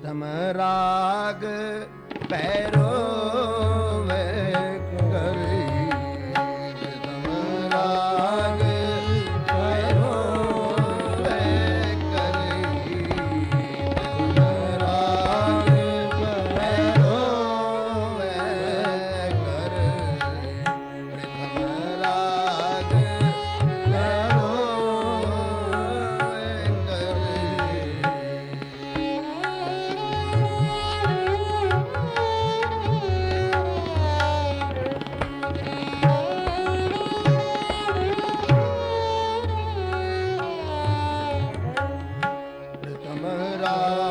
ਪ੍ਰਥਮ ਰਾਗ ਪੈਰੋ राम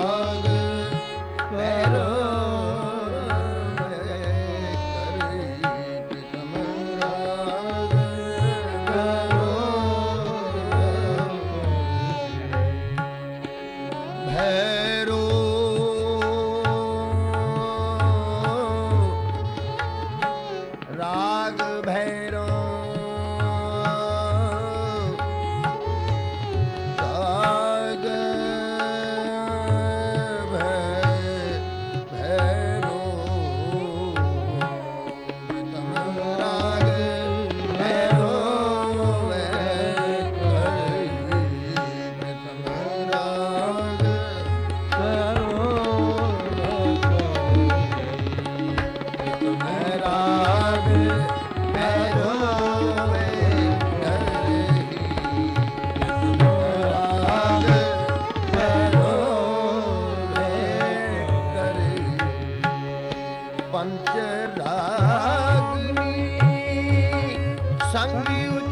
ਪੰਚ ਰਾਗਨੀ ਸੰਗ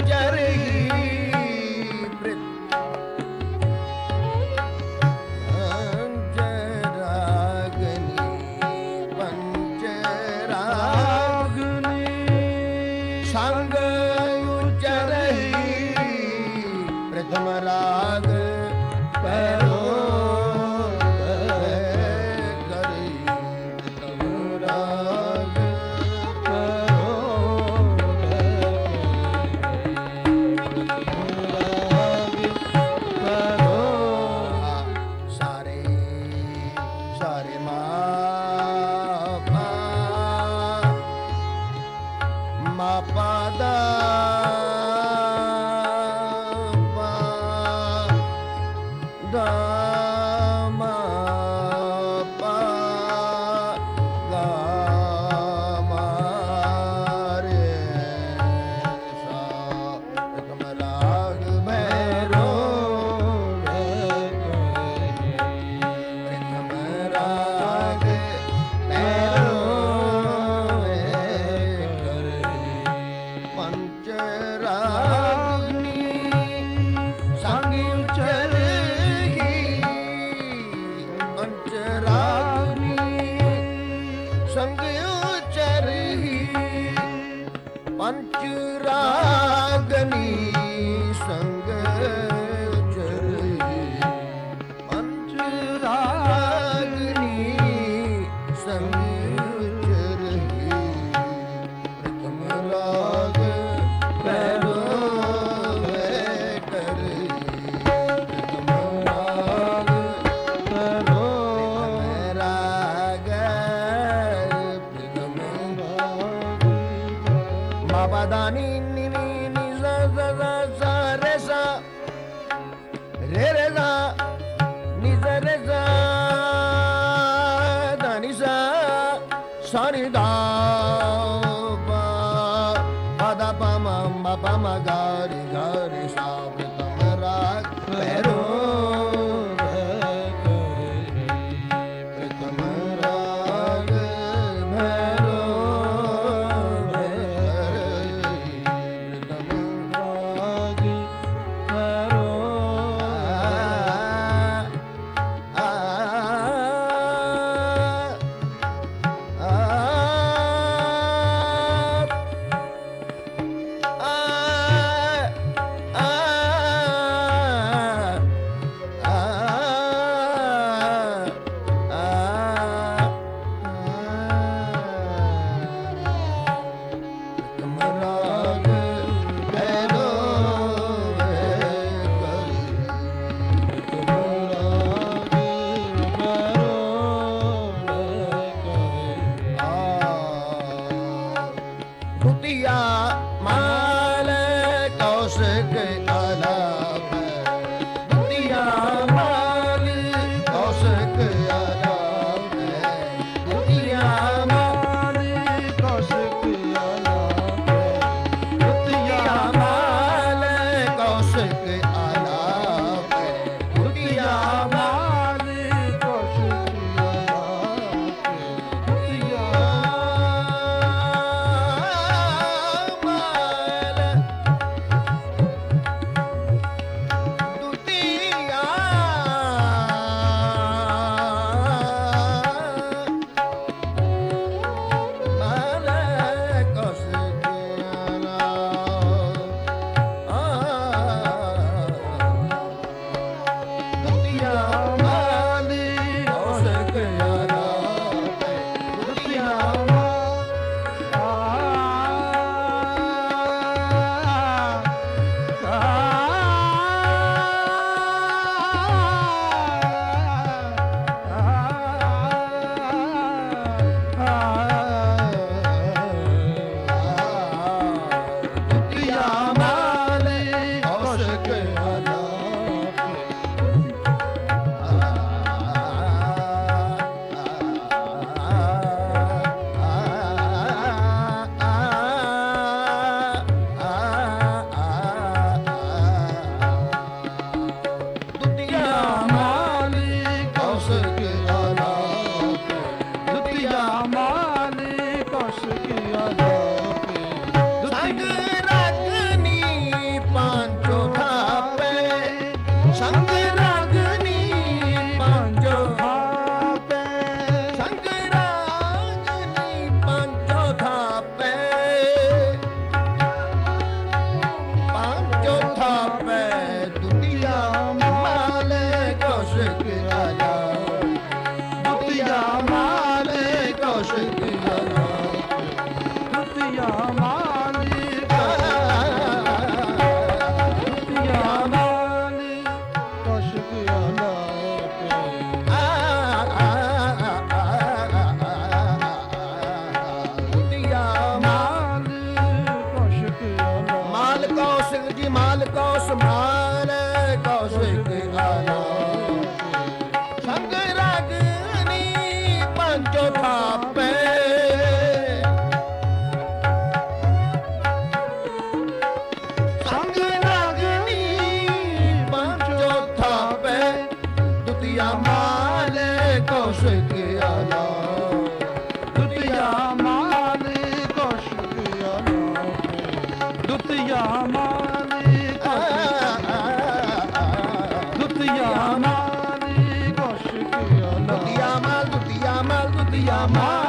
eres Mama.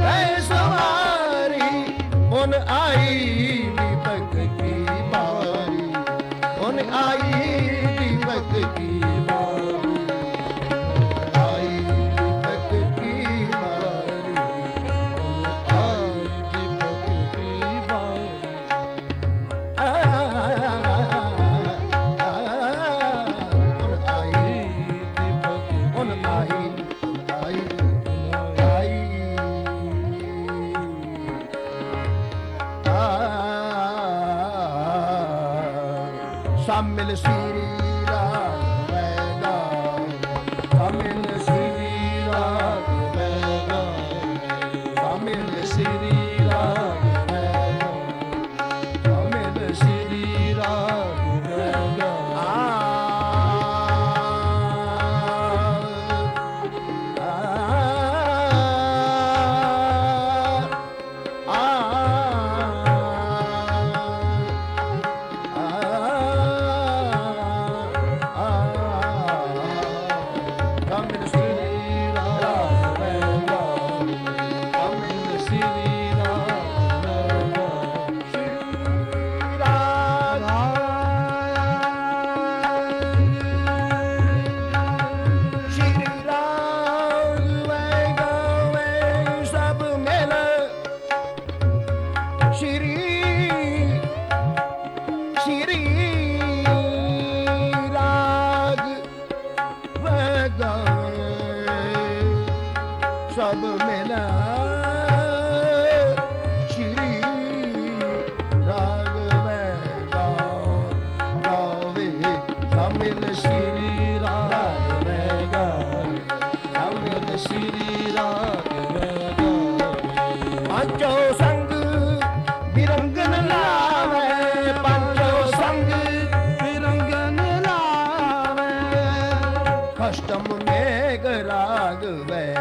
है सवारी। उन आई Sammeli Siri う。ਅਸ਼ਟਮ ਮੇਘ ਰਾਗ ਵੈ